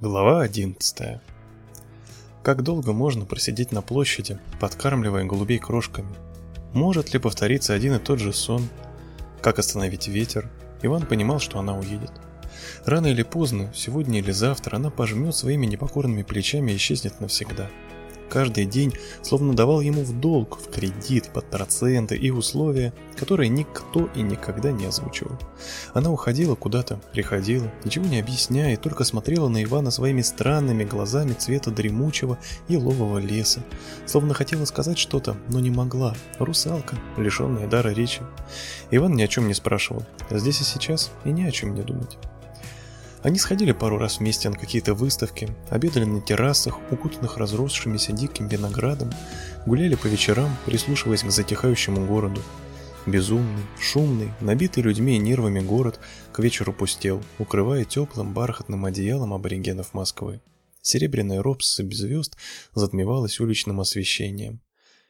Глава 11. Как долго можно просидеть на площади, подкармливая голубей крошками? Может ли повториться один и тот же сон? Как остановить ветер? Иван понимал, что она уедет. Рано или поздно, сегодня или завтра, она пожмет своими непокорными плечами и исчезнет навсегда каждый день словно давал ему в долг, в кредит, под проценты и условия, которые никто и никогда не озвучивал. Она уходила куда-то, приходила, ничего не объясняя, только смотрела на Ивана своими странными глазами цвета дремучего елового леса, словно хотела сказать что-то, но не могла. Русалка, лишенная дара речи. Иван ни о чем не спрашивал, здесь и сейчас, и ни о чем не думать. Они сходили пару раз вместе на какие-то выставки, обедали на террасах, укутанных разросшимися диким виноградом, гуляли по вечерам, прислушиваясь к затихающему городу. Безумный, шумный, набитый людьми и нервами город к вечеру пустел, укрывая теплым бархатным одеялом аборигенов Москвы. Серебряная робсса звезд затмевалась уличным освещением.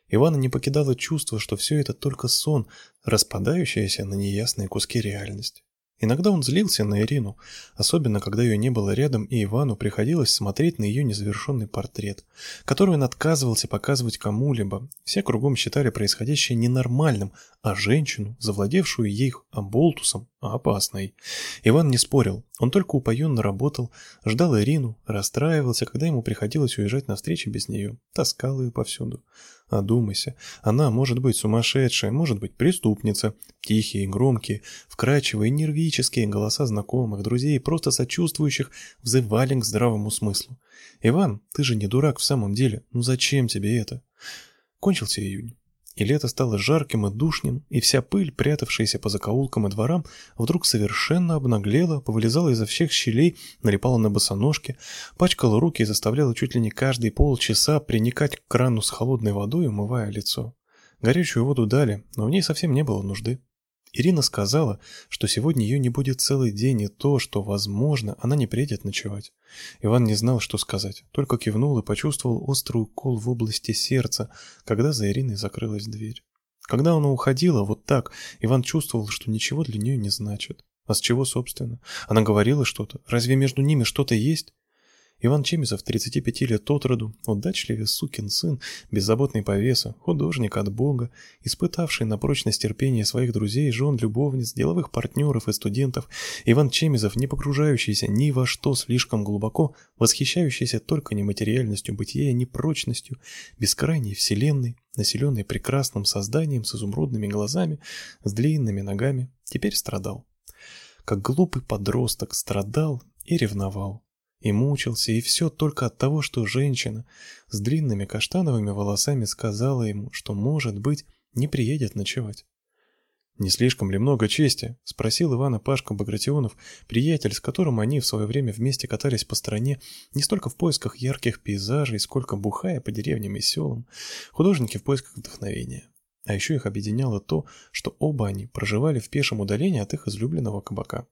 Ивана не покидало чувство, что все это только сон, распадающаяся на неясные куски реальности. Иногда он злился на Ирину, особенно когда ее не было рядом, и Ивану приходилось смотреть на ее незавершенный портрет, который он отказывался показывать кому-либо. Все кругом считали происходящее ненормальным, а женщину, завладевшую ей оболтусом, опасной. Иван не спорил, он только упоенно работал, ждал Ирину, расстраивался, когда ему приходилось уезжать на встречи без нее, таскал ее повсюду. Одумайся, она может быть сумасшедшая, может быть преступница. Тихие, громкие, вкрадчивые, нервические голоса знакомых, друзей, просто сочувствующих, взывали к здравому смыслу. «Иван, ты же не дурак в самом деле, ну зачем тебе это?» Кончился июнь и лето стало жарким и душным, и вся пыль, прятавшаяся по закоулкам и дворам, вдруг совершенно обнаглела, повылезала изо всех щелей, налипала на босоножки, пачкала руки и заставляла чуть ли не каждые полчаса приникать к крану с холодной водой, умывая лицо. Горячую воду дали, но в ней совсем не было нужды. Ирина сказала, что сегодня ее не будет целый день и то, что, возможно, она не приедет ночевать. Иван не знал, что сказать, только кивнул и почувствовал острый укол в области сердца, когда за Ириной закрылась дверь. Когда она уходила вот так, Иван чувствовал, что ничего для нее не значит. А с чего, собственно? Она говорила что-то. Разве между ними что-то есть? Иван Чемизов, 35 лет от роду, удачливый сукин сын, беззаботный повеса, художник от Бога, испытавший на прочность терпения своих друзей, жен, любовниц, деловых партнеров и студентов, Иван Чемизов, не погружающийся ни во что слишком глубоко, восхищающийся только нематериальностью бытия, ни прочностью бескрайней вселенной, населенной прекрасным созданием с изумрудными глазами, с длинными ногами, теперь страдал. Как глупый подросток страдал и ревновал и мучился, и все только от того, что женщина с длинными каштановыми волосами сказала ему, что, может быть, не приедет ночевать. «Не слишком ли много чести?» — спросил Ивана Пашка Багратионов, приятель, с которым они в свое время вместе катались по стране, не столько в поисках ярких пейзажей, сколько бухая по деревням и селам, художники в поисках вдохновения. А еще их объединяло то, что оба они проживали в пешем удалении от их излюбленного кабака.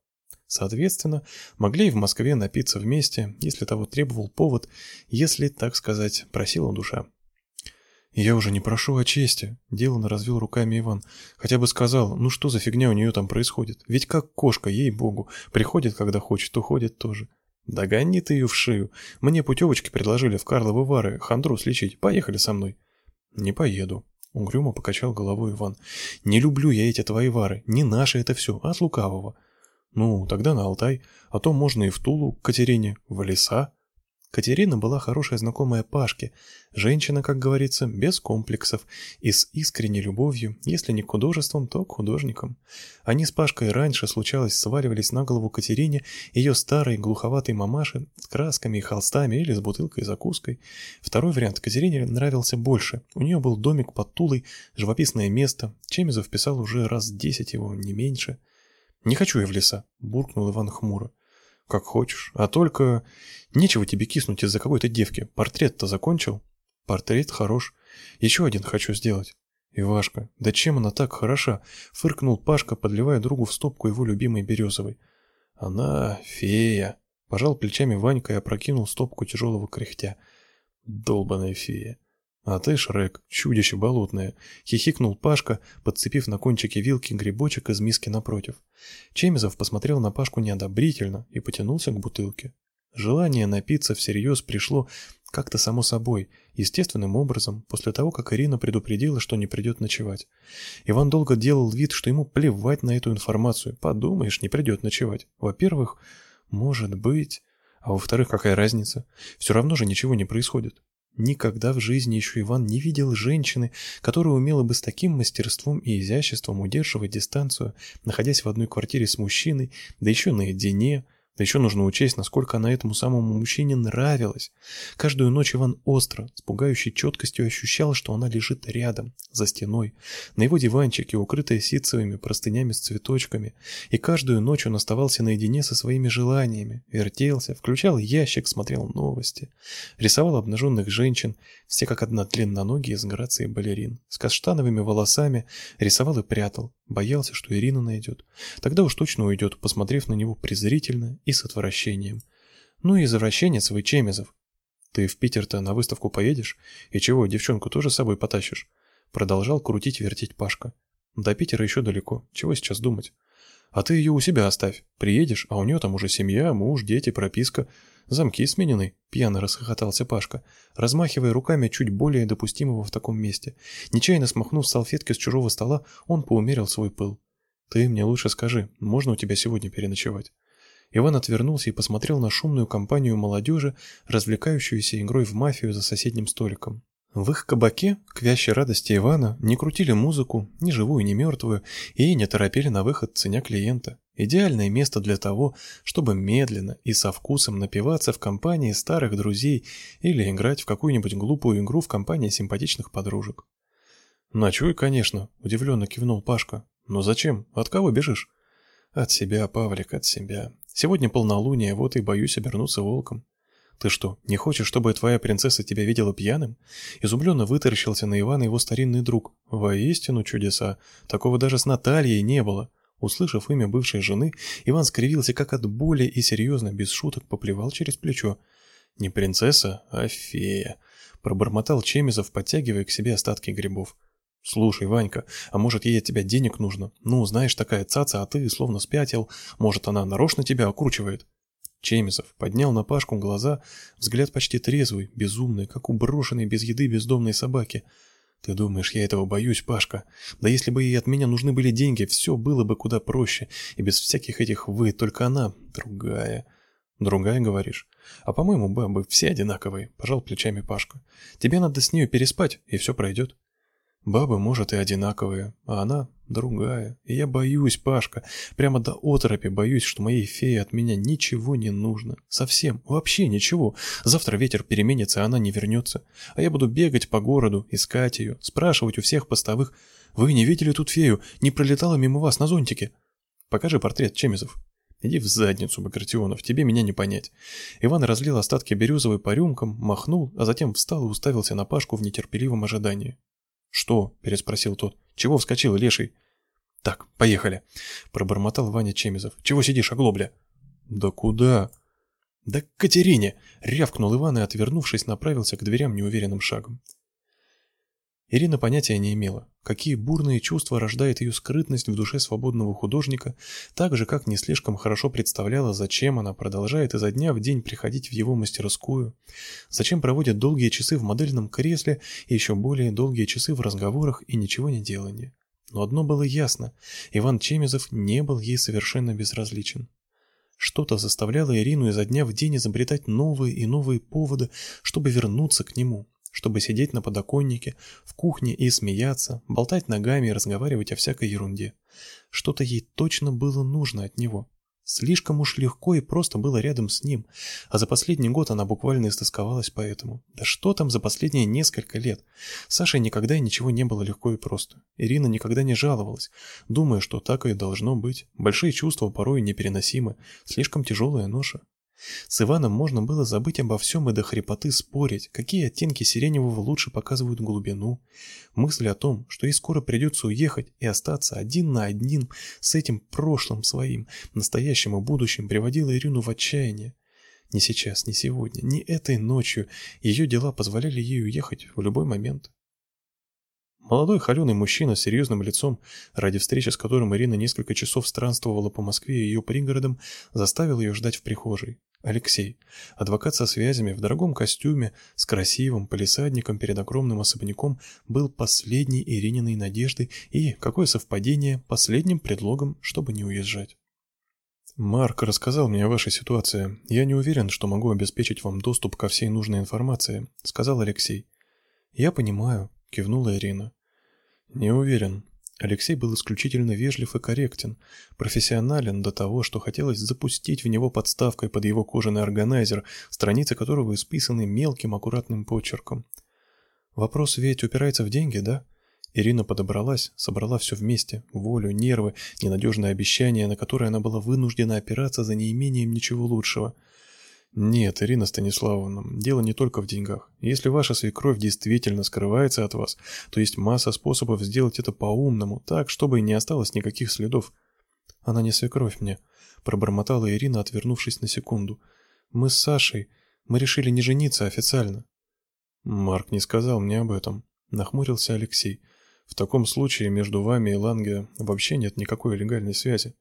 Соответственно, могли и в Москве напиться вместе, если того требовал повод, если, так сказать, просила душа. «Я уже не прошу о чести», — деланно развел руками Иван. «Хотя бы сказал, ну что за фигня у нее там происходит? Ведь как кошка, ей-богу, приходит, когда хочет, уходит тоже». «Да гони ты ее в шею. Мне путевочки предложили в Карловы Вары, хандру слечить. Поехали со мной». «Не поеду», — угрюмо покачал головой Иван. «Не люблю я эти твои вары. Не наши это все, а от лукавого». Ну, тогда на Алтай, а то можно и в Тулу, к Катерине, в леса. Катерина была хорошая знакомая Пашке, женщина, как говорится, без комплексов и с искренней любовью, если не к художествам, то к художникам. Они с Пашкой раньше, случалось, сваливались на голову Катерине, ее старой глуховатой мамаше, с красками и холстами или с бутылкой закуской. Второй вариант Катерине нравился больше. У нее был домик под Тулой, живописное место, Чемизов писал уже раз десять его, не меньше – «Не хочу я в леса», — буркнул Иван хмуро. «Как хочешь. А только... Нечего тебе киснуть из-за какой-то девки. Портрет-то закончил?» «Портрет хорош. Еще один хочу сделать». «Ивашка, да чем она так хороша?» — фыркнул Пашка, подливая другу в стопку его любимой березовой. «Она фея», — пожал плечами Ванька и опрокинул стопку тяжелого кряхтя. «Долбаная фея». «А ты, Шрек, чудище болотное!» — хихикнул Пашка, подцепив на кончике вилки грибочек из миски напротив. Чемизов посмотрел на Пашку неодобрительно и потянулся к бутылке. Желание напиться всерьез пришло как-то само собой, естественным образом, после того, как Ирина предупредила, что не придет ночевать. Иван долго делал вид, что ему плевать на эту информацию. Подумаешь, не придет ночевать. Во-первых, может быть... А во-вторых, какая разница? Все равно же ничего не происходит. Никогда в жизни еще Иван не видел женщины, которая умела бы с таким мастерством и изяществом удерживать дистанцию, находясь в одной квартире с мужчиной, да еще наедине, да еще нужно учесть, насколько она этому самому мужчине нравилась. Каждую ночь Иван остро, с пугающей четкостью ощущал, что она лежит рядом, за стеной, на его диванчике, укрытая ситцевыми простынями с цветочками. И каждую ночь он оставался наедине со своими желаниями, вертелся, включал ящик, смотрел новости, рисовал обнаженных женщин, все как одна длинноногие с грацией балерин, с каштановыми волосами, рисовал и прятал, боялся, что Ирина найдет. Тогда уж точно уйдет, посмотрев на него презрительно и с отвращением. Ну и извращенец вы, Чемезов. Ты в Питер-то на выставку поедешь? И чего, девчонку тоже с собой потащишь? Продолжал крутить-вертеть Пашка. До Питера еще далеко, чего сейчас думать? А ты ее у себя оставь. Приедешь, а у нее там уже семья, муж, дети, прописка. Замки сменены, пьяно расхохотался Пашка, размахивая руками чуть более допустимого в таком месте. Нечаянно смахнув салфетки с чужого стола, он поумерил свой пыл. Ты мне лучше скажи, можно у тебя сегодня переночевать? Иван отвернулся и посмотрел на шумную компанию молодежи, развлекающуюся игрой в мафию за соседним столиком. В их кабаке, к вящей радости Ивана, не крутили музыку, ни живую, ни мертвую, и не торопили на выход ценя клиента. Идеальное место для того, чтобы медленно и со вкусом напиваться в компании старых друзей или играть в какую-нибудь глупую игру в компании симпатичных подружек. «Ночуй, конечно», — удивленно кивнул Пашка. «Но зачем? От кого бежишь?» «От себя, Павлик, от себя. Сегодня полнолуние, вот и боюсь обернуться волком. Ты что, не хочешь, чтобы твоя принцесса тебя видела пьяным? Изумленно вытаращился на Ивана его старинный друг. Воистину чудеса. Такого даже с Натальей не было. Услышав имя бывшей жены, Иван скривился как от боли и серьезно, без шуток, поплевал через плечо. «Не принцесса, а фея», — пробормотал Чемизов, подтягивая к себе остатки грибов. «Слушай, Ванька, а может ей от тебя денег нужно? Ну, знаешь, такая цаца, а ты словно спятил. Может, она нарочно тебя окручивает?» Чемизов поднял на Пашку глаза, взгляд почти трезвый, безумный, как у брошенной без еды бездомной собаки. «Ты думаешь, я этого боюсь, Пашка? Да если бы ей от меня нужны были деньги, все было бы куда проще, и без всяких этих «вы», только она другая». «Другая, говоришь? А по-моему, бабы все одинаковые», — пожал плечами Пашка. «Тебе надо с нею переспать, и все пройдет». Бабы, может, и одинаковые, а она другая. И я боюсь, Пашка, прямо до оторопи боюсь, что моей фее от меня ничего не нужно. Совсем, вообще ничего. Завтра ветер переменится, а она не вернется. А я буду бегать по городу, искать ее, спрашивать у всех постовых. Вы не видели тут фею? Не пролетала мимо вас на зонтике? Покажи портрет, Чемизов. Иди в задницу, Багратионов, тебе меня не понять. Иван разлил остатки березовой по рюмкам, махнул, а затем встал и уставился на Пашку в нетерпеливом ожидании. «Что?» – переспросил тот. «Чего вскочил, леший?» «Так, поехали», – пробормотал Ваня Чемизов. «Чего сидишь, оглобля?» «Да куда?» «Да к Катерине!» – рявкнул Иван и, отвернувшись, направился к дверям неуверенным шагом. Ирина понятия не имела, какие бурные чувства рождает ее скрытность в душе свободного художника, так же, как не слишком хорошо представляла, зачем она продолжает изо дня в день приходить в его мастерскую, зачем проводит долгие часы в модельном кресле и еще более долгие часы в разговорах и ничего не делании. Но одно было ясно – Иван Чемезов не был ей совершенно безразличен. Что-то заставляло Ирину изо дня в день изобретать новые и новые поводы, чтобы вернуться к нему – чтобы сидеть на подоконнике, в кухне и смеяться, болтать ногами и разговаривать о всякой ерунде. Что-то ей точно было нужно от него. Слишком уж легко и просто было рядом с ним, а за последний год она буквально истосковалась по этому. Да что там за последние несколько лет? Саше никогда ничего не было легко и просто. Ирина никогда не жаловалась, думая, что так и должно быть. Большие чувства порой непереносимы, слишком тяжелая ноша. С Иваном можно было забыть обо всем и до хрипоты спорить, какие оттенки сиреневого лучше показывают глубину. Мысль о том, что ей скоро придется уехать и остаться один на один с этим прошлым своим, настоящим и будущим, приводила Ирину в отчаяние. Ни сейчас, ни сегодня, ни этой ночью ее дела позволяли ей уехать в любой момент. Молодой холеный мужчина с серьезным лицом, ради встречи с которым Ирина несколько часов странствовала по Москве и ее пригородам, заставил ее ждать в прихожей. Алексей, адвокат со связями, в дорогом костюме, с красивым полисадником перед огромным особняком, был последней Ирининой надеждой и, какое совпадение, последним предлогом, чтобы не уезжать. Марк рассказал мне о вашей ситуации. Я не уверен, что могу обеспечить вам доступ ко всей нужной информации, сказал Алексей. Я понимаю, кивнула Ирина. Не уверен. Алексей был исключительно вежлив и корректен, профессионален до того, что хотелось запустить в него подставкой под его кожаный органайзер, страницы которого исписаны мелким аккуратным почерком. Вопрос ведь упирается в деньги, да? Ирина подобралась, собрала все вместе: волю, нервы, ненадежные обещания, на которые она была вынуждена опираться за неимением ничего лучшего. Нет, Ирина Станиславовна, дело не только в деньгах. Если ваша свекровь действительно скрывается от вас, то есть масса способов сделать это по-умному, так, чтобы не осталось никаких следов. Она не свекровь мне, пробормотала Ирина, отвернувшись на секунду. Мы с Сашей, мы решили не жениться официально. Марк не сказал мне об этом, нахмурился Алексей. В таком случае между вами и Ланге вообще нет никакой легальной связи.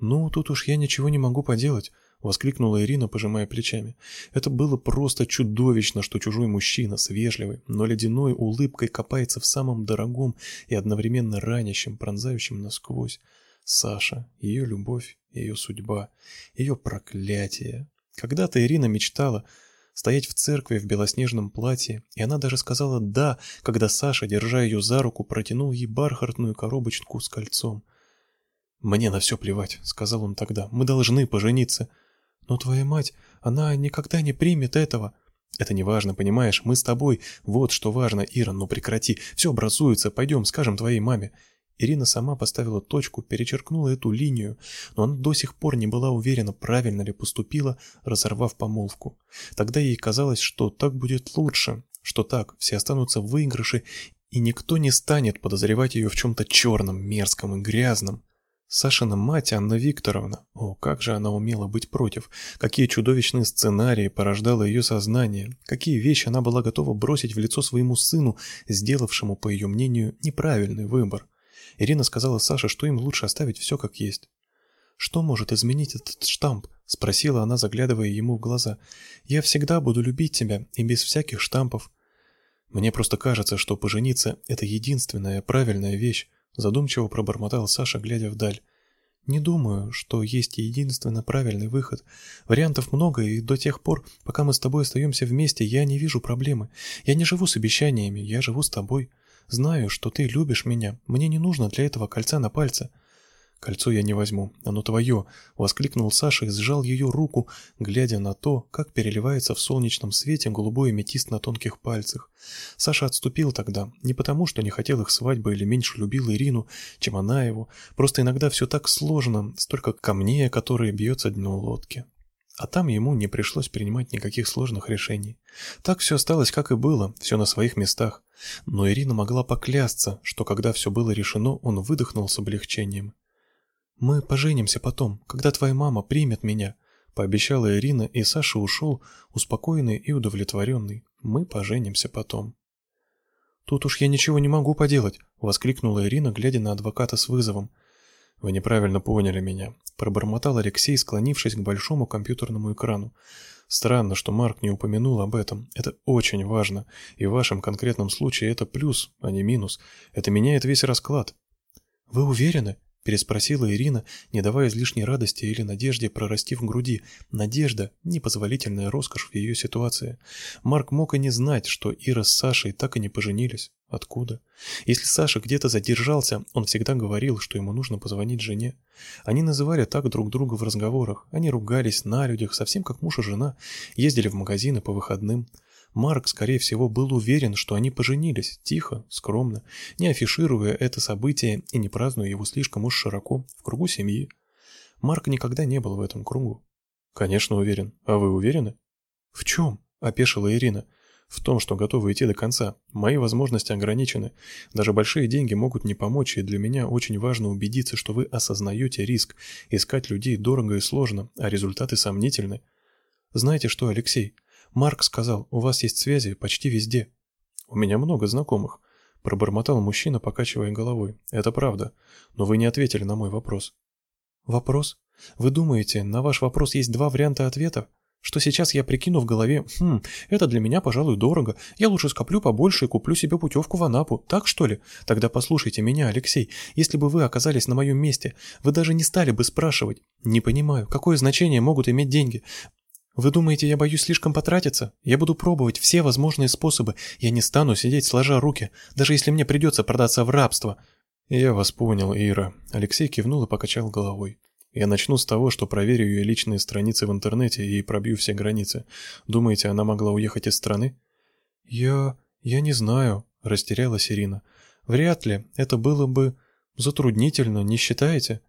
Ну, тут уж я ничего не могу поделать воскликнула Ирина, пожимая плечами. Это было просто чудовищно, что чужой мужчина с вежливой, но ледяной улыбкой копается в самом дорогом и одновременно ранящем, пронзающем насквозь. Саша, ее любовь, ее судьба, ее проклятие. Когда-то Ирина мечтала стоять в церкви в белоснежном платье, и она даже сказала «да», когда Саша, держа ее за руку, протянул ей бархатную коробочку с кольцом. «Мне на все плевать», — сказал он тогда, — «мы должны пожениться». Но твоя мать, она никогда не примет этого. Это не важно, понимаешь? Мы с тобой. Вот что важно, Ира, ну прекрати. Все образуется. Пойдем, скажем твоей маме. Ирина сама поставила точку, перечеркнула эту линию, но она до сих пор не была уверена, правильно ли поступила, разорвав помолвку. Тогда ей казалось, что так будет лучше, что так все останутся в выигрыше, и никто не станет подозревать ее в чем-то черном, мерзком и грязном. Сашина мать Анна Викторовна, о, как же она умела быть против, какие чудовищные сценарии порождало ее сознание, какие вещи она была готова бросить в лицо своему сыну, сделавшему, по ее мнению, неправильный выбор. Ирина сказала Саше, что им лучше оставить все как есть. «Что может изменить этот штамп?» — спросила она, заглядывая ему в глаза. «Я всегда буду любить тебя, и без всяких штампов. Мне просто кажется, что пожениться — это единственная правильная вещь, задумчиво пробормотал Саша, глядя вдаль. Не думаю, что есть единственно правильный выход. Вариантов много, и до тех пор, пока мы с тобой остаемся вместе, я не вижу проблемы. Я не живу с обещаниями, я живу с тобой. Знаю, что ты любишь меня. Мне не нужно для этого кольца на пальце. «Кольцо я не возьму, оно твое!» — воскликнул Саша и сжал ее руку, глядя на то, как переливается в солнечном свете голубой аметист на тонких пальцах. Саша отступил тогда, не потому, что не хотел их свадьбы или меньше любил Ирину, чем она его, просто иногда все так сложно, столько камней, которые бьется дно лодки. А там ему не пришлось принимать никаких сложных решений. Так все осталось, как и было, все на своих местах. Но Ирина могла поклясться, что когда все было решено, он выдохнул с облегчением. Мы поженимся потом, когда твоя мама примет меня, пообещала Ирина, и Саша ушел, успокоенный и удовлетворенный. Мы поженимся потом. Тут уж я ничего не могу поделать, воскликнула Ирина, глядя на адвоката с вызовом. Вы неправильно поняли меня, пробормотал Алексей, склонившись к большому компьютерному экрану. Странно, что Марк не упомянул об этом. Это очень важно, и в вашем конкретном случае это плюс, а не минус. Это меняет весь расклад. Вы уверены? Переспросила Ирина, не давая излишней радости или надежде прорасти в груди. Надежда непозволительная роскошь в ее ситуации. Марк мог и не знать, что Ира с Сашей так и не поженились. Откуда? Если Саша где-то задержался, он всегда говорил, что ему нужно позвонить жене. Они называли так друг друга в разговорах. Они ругались на людях, совсем как муж и жена, ездили в магазины по выходным. Марк, скорее всего, был уверен, что они поженились, тихо, скромно, не афишируя это событие и не празднуя его слишком уж широко, в кругу семьи. Марк никогда не был в этом кругу. Конечно, уверен. А вы уверены? В чем? опешила Ирина. В том, что готовы идти до конца. Мои возможности ограничены. Даже большие деньги могут не помочь, и для меня очень важно убедиться, что вы осознаете риск. Искать людей дорого и сложно, а результаты сомнительны. Знаете что, Алексей, Марк сказал, у вас есть связи почти везде. У меня много знакомых. Пробормотал мужчина, покачивая головой. Это правда. Но вы не ответили на мой вопрос. Вопрос? Вы думаете, на ваш вопрос есть два варианта ответа? Что сейчас я прикину в голове, хм, это для меня, пожалуй, дорого, я лучше скоплю побольше и куплю себе путевку в Анапу, так что ли? Тогда послушайте меня, Алексей, если бы вы оказались на моем месте, вы даже не стали бы спрашивать. Не понимаю, какое значение могут иметь деньги? Вы думаете, я боюсь слишком потратиться? Я буду пробовать все возможные способы. Я не стану сидеть сложа руки, даже если мне придется продаться в рабство. Я вас понял, Ира. Алексей кивнул и покачал головой. Я начну с того, что проверю ее личные страницы в интернете и пробью все границы. Думаете, она могла уехать из страны? Я... я не знаю, растерялась Ирина. Вряд ли. Это было бы затруднительно, не считаете?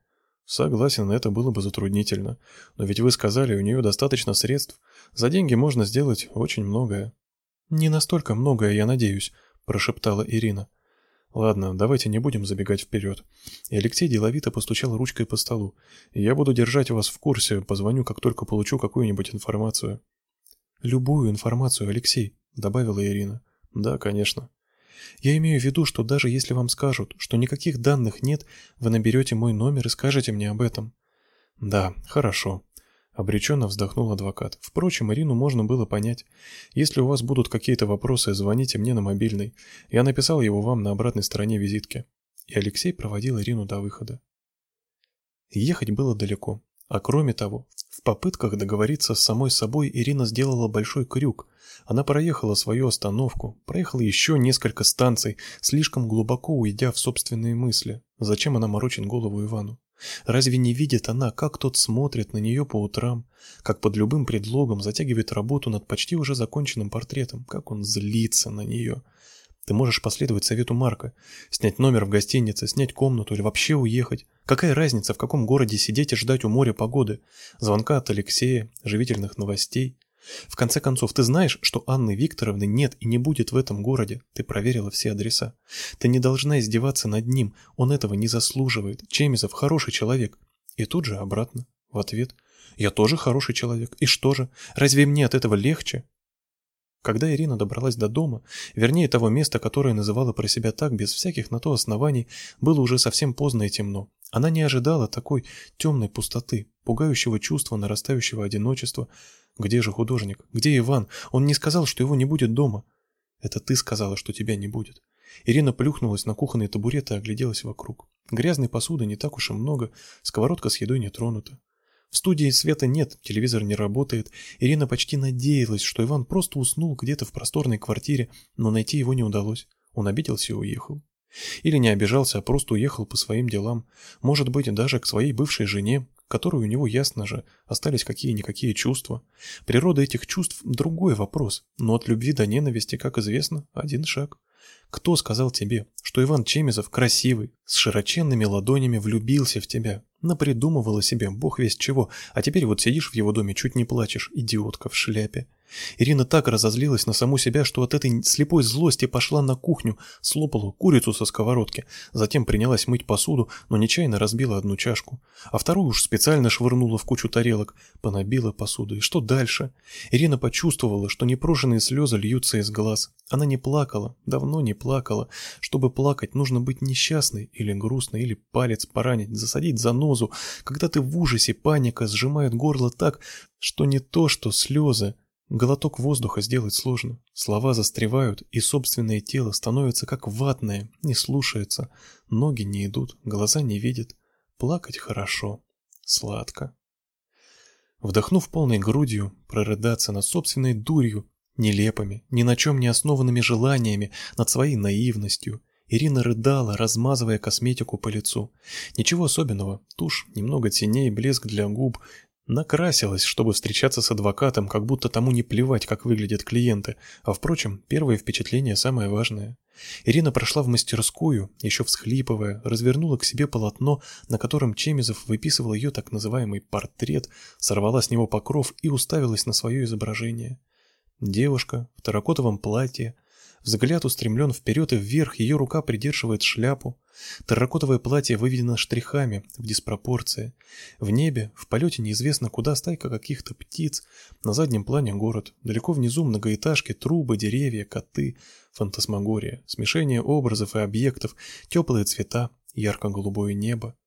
Согласен, это было бы затруднительно. Но ведь вы сказали, у нее достаточно средств. За деньги можно сделать очень многое. Не настолько многое, я надеюсь, прошептала Ирина. Ладно, давайте не будем забегать вперед. И Алексей деловито постучал ручкой по столу. Я буду держать вас в курсе, позвоню, как только получу какую-нибудь информацию. Любую информацию, Алексей, добавила Ирина. Да, конечно. Я имею в виду, что даже если вам скажут, что никаких данных нет, вы наберете мой номер и скажете мне об этом. Да, хорошо. Обреченно вздохнул адвокат. Впрочем, Ирину можно было понять. Если у вас будут какие-то вопросы, звоните мне на мобильный. Я написал его вам на обратной стороне визитки. И Алексей проводил Ирину до выхода. Ехать было далеко. А кроме того, в попытках договориться с самой собой Ирина сделала большой крюк. Она проехала свою остановку, проехала еще несколько станций, слишком глубоко уйдя в собственные мысли. Зачем она морочит голову Ивану? Разве не видит она, как тот смотрит на нее по утрам, как под любым предлогом затягивает работу над почти уже законченным портретом, как он злится на нее? Ты можешь последовать совету Марка, снять номер в гостинице, снять комнату или вообще уехать. Какая разница, в каком городе сидеть и ждать у моря погоды, звонка от Алексея, живительных новостей? В конце концов, ты знаешь, что Анны Викторовны нет и не будет в этом городе. Ты проверила все адреса. Ты не должна издеваться над ним. Он этого не заслуживает. Чемизов хороший человек. И тут же обратно, в ответ. Я тоже хороший человек. И что же? Разве мне от этого легче? Когда Ирина добралась до дома, вернее того места, которое называла про себя так, без всяких на то оснований, было уже совсем поздно и темно. Она не ожидала такой темной пустоты, пугающего чувства нарастающего одиночества. Где же художник? Где Иван? Он не сказал, что его не будет дома. Это ты сказала, что тебя не будет. Ирина плюхнулась на кухонный табурет и огляделась вокруг. Грязной посуды не так уж и много, сковородка с едой не тронута. В студии света нет, телевизор не работает. Ирина почти надеялась, что Иван просто уснул где-то в просторной квартире, но найти его не удалось. Он обиделся и уехал. Или не обижался, а просто уехал по своим делам. Может быть, даже к своей бывшей жене, которой у него, ясно же, остались какие-никакие чувства. Природа этих чувств – другой вопрос, но от любви до ненависти, как известно, один шаг. Кто сказал тебе, что Иван Чемизов красивый, с широченными ладонями влюбился в тебя? Напридумывала себе, бог весть чего, а теперь вот сидишь в его доме, чуть не плачешь, идиотка в шляпе. Ирина так разозлилась на саму себя, что от этой слепой злости пошла на кухню, слопала курицу со сковородки, затем принялась мыть посуду, но нечаянно разбила одну чашку, а вторую уж специально швырнула в кучу тарелок, понабила посуду. И что дальше? Ирина почувствовала, что непрошенные слезы льются из глаз. Она не плакала, давно не плакала. Чтобы плакать, нужно быть несчастной или грустной, или палец поранить, засадить занозу. Когда ты в ужасе, паника сжимает горло так, что не то, что слезы, Глоток воздуха сделать сложно. Слова застревают, и собственное тело становится как ватное, не слушается. Ноги не идут, глаза не видят. Плакать хорошо, сладко. Вдохнув полной грудью, прорыдаться над собственной дурью, нелепыми, ни на чем не основанными желаниями, над своей наивностью. Ирина рыдала, размазывая косметику по лицу. Ничего особенного. Тушь, немного теней, блеск для губ, Накрасилась, чтобы встречаться с адвокатом, как будто тому не плевать, как выглядят клиенты. А впрочем, первое впечатление самое важное. Ирина прошла в мастерскую, еще всхлипывая, развернула к себе полотно, на котором Чемизов выписывал ее так называемый портрет, сорвала с него покров и уставилась на свое изображение. Девушка в терракотовом платье, Взгляд устремлен вперед и вверх, ее рука придерживает шляпу. Терракотовое платье выведено штрихами в диспропорции. В небе, в полете неизвестно куда стайка каких-то птиц. На заднем плане город. Далеко внизу многоэтажки, трубы, деревья, коты. Фантасмагория. Смешение образов и объектов. Теплые цвета. Ярко-голубое небо.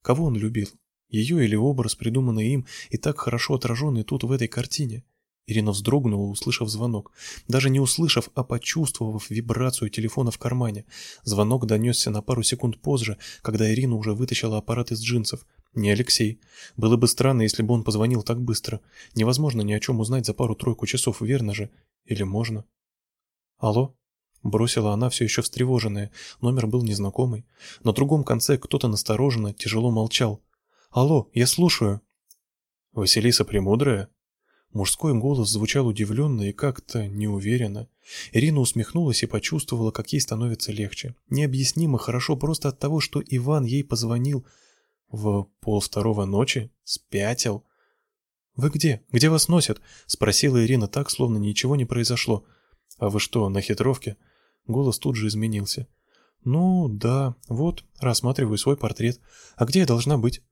Кого он любил? Ее или образ, придуманный им и так хорошо отраженный тут в этой картине? Ирина вздрогнула, услышав звонок. Даже не услышав, а почувствовав вибрацию телефона в кармане. Звонок донесся на пару секунд позже, когда Ирина уже вытащила аппарат из джинсов. Не Алексей. Было бы странно, если бы он позвонил так быстро. Невозможно ни о чем узнать за пару-тройку часов, верно же? Или можно? Алло? Бросила она все еще встревоженная. Номер был незнакомый. На другом конце кто-то настороженно, тяжело молчал. «Алло, я слушаю». «Василиса Премудрая?» Мужской голос звучал удивленно и как-то неуверенно. Ирина усмехнулась и почувствовала, как ей становится легче. Необъяснимо хорошо просто от того, что Иван ей позвонил в полвторого ночи, спятил. «Вы где? Где вас носят?» — спросила Ирина так, словно ничего не произошло. «А вы что, на хитровке?» Голос тут же изменился. «Ну, да, вот, рассматриваю свой портрет. А где я должна быть?»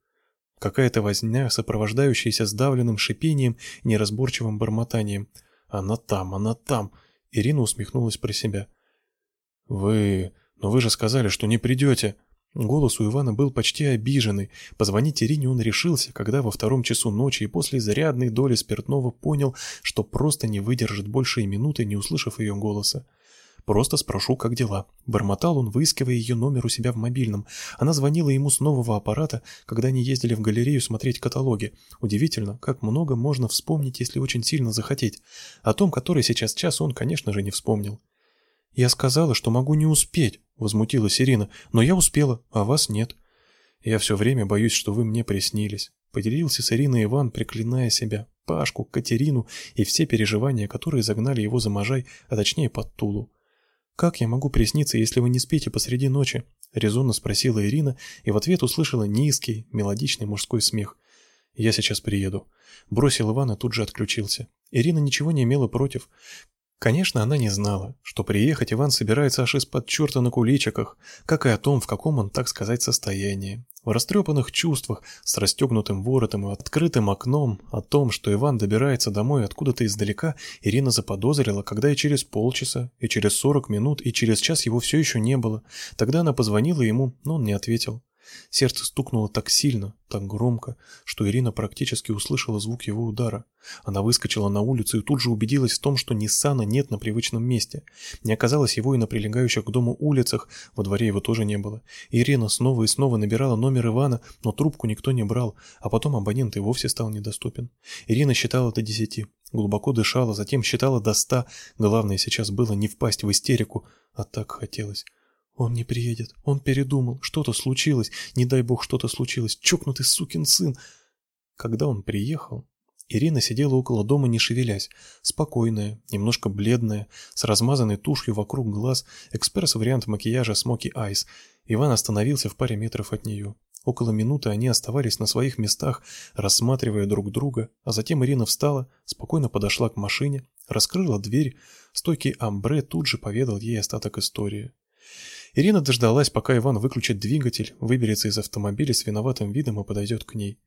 Какая-то возня, сопровождающаяся сдавленным шипением, неразборчивым бормотанием. «Она там, она там!» Ирина усмехнулась про себя. «Вы... Но вы же сказали, что не придете!» Голос у Ивана был почти обиженный. Позвонить Ирине он решился, когда во втором часу ночи и после изрядной доли спиртного понял, что просто не выдержит больше и минуты, не услышав ее голоса. Просто спрошу, как дела. Бормотал он, выискивая ее номер у себя в мобильном. Она звонила ему с нового аппарата, когда они ездили в галерею смотреть каталоги. Удивительно, как много можно вспомнить, если очень сильно захотеть. О том, который сейчас час, он, конечно же, не вспомнил. «Я сказала, что могу не успеть», — возмутилась Ирина. «Но я успела, а вас нет». «Я все время боюсь, что вы мне приснились», — поделился с Ириной Иван, приклиная себя, Пашку, Катерину и все переживания, которые загнали его за Можай, а точнее под Тулу. «Как я могу присниться, если вы не спите посреди ночи?» — резонно спросила Ирина и в ответ услышала низкий, мелодичный мужской смех. «Я сейчас приеду». Бросил Иван и тут же отключился. Ирина ничего не имела против. Конечно, она не знала, что приехать Иван собирается аж из-под черта на куличиках, как и о том, в каком он, так сказать, состоянии. В растрепанных чувствах, с расстегнутым воротом и открытым окном, о том, что Иван добирается домой откуда-то издалека, Ирина заподозрила, когда и через полчаса, и через сорок минут, и через час его все еще не было. Тогда она позвонила ему, но он не ответил. Сердце стукнуло так сильно, так громко, что Ирина практически услышала звук его удара. Она выскочила на улицу и тут же убедилась в том, что Ниссана нет на привычном месте. Не оказалось его и на прилегающих к дому улицах, во дворе его тоже не было. Ирина снова и снова набирала номер Ивана, но трубку никто не брал, а потом абонент и вовсе стал недоступен. Ирина считала до десяти, глубоко дышала, затем считала до ста. Главное сейчас было не впасть в истерику, а так хотелось. Он не приедет. Он передумал. Что-то случилось. Не дай бог, что-то случилось. Чокнутый сукин сын. Когда он приехал, Ирина сидела около дома, не шевелясь, спокойная, немножко бледная, с размазанной тушью вокруг глаз, экспресс-вариант макияжа Smoky Eyes. Иван остановился в паре метров от нее. Около минуты они оставались на своих местах, рассматривая друг друга, а затем Ирина встала, спокойно подошла к машине, раскрыла дверь. Стойкий амбре тут же поведал ей остаток истории. Ирина дождалась, пока Иван выключит двигатель, выберется из автомобиля с виноватым видом и подойдет к ней.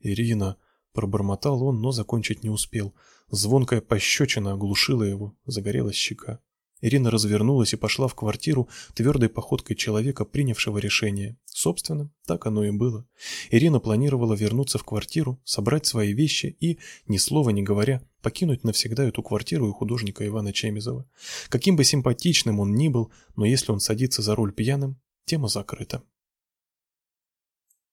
«Ирина!» — пробормотал он, но закончить не успел. Звонкая пощечина оглушила его, загорелась щека. Ирина развернулась и пошла в квартиру твердой походкой человека, принявшего решение. Собственно, так оно и было. Ирина планировала вернуться в квартиру, собрать свои вещи и, ни слова не говоря, покинуть навсегда эту квартиру у художника Ивана Чемизова. Каким бы симпатичным он ни был, но если он садится за руль пьяным, тема закрыта.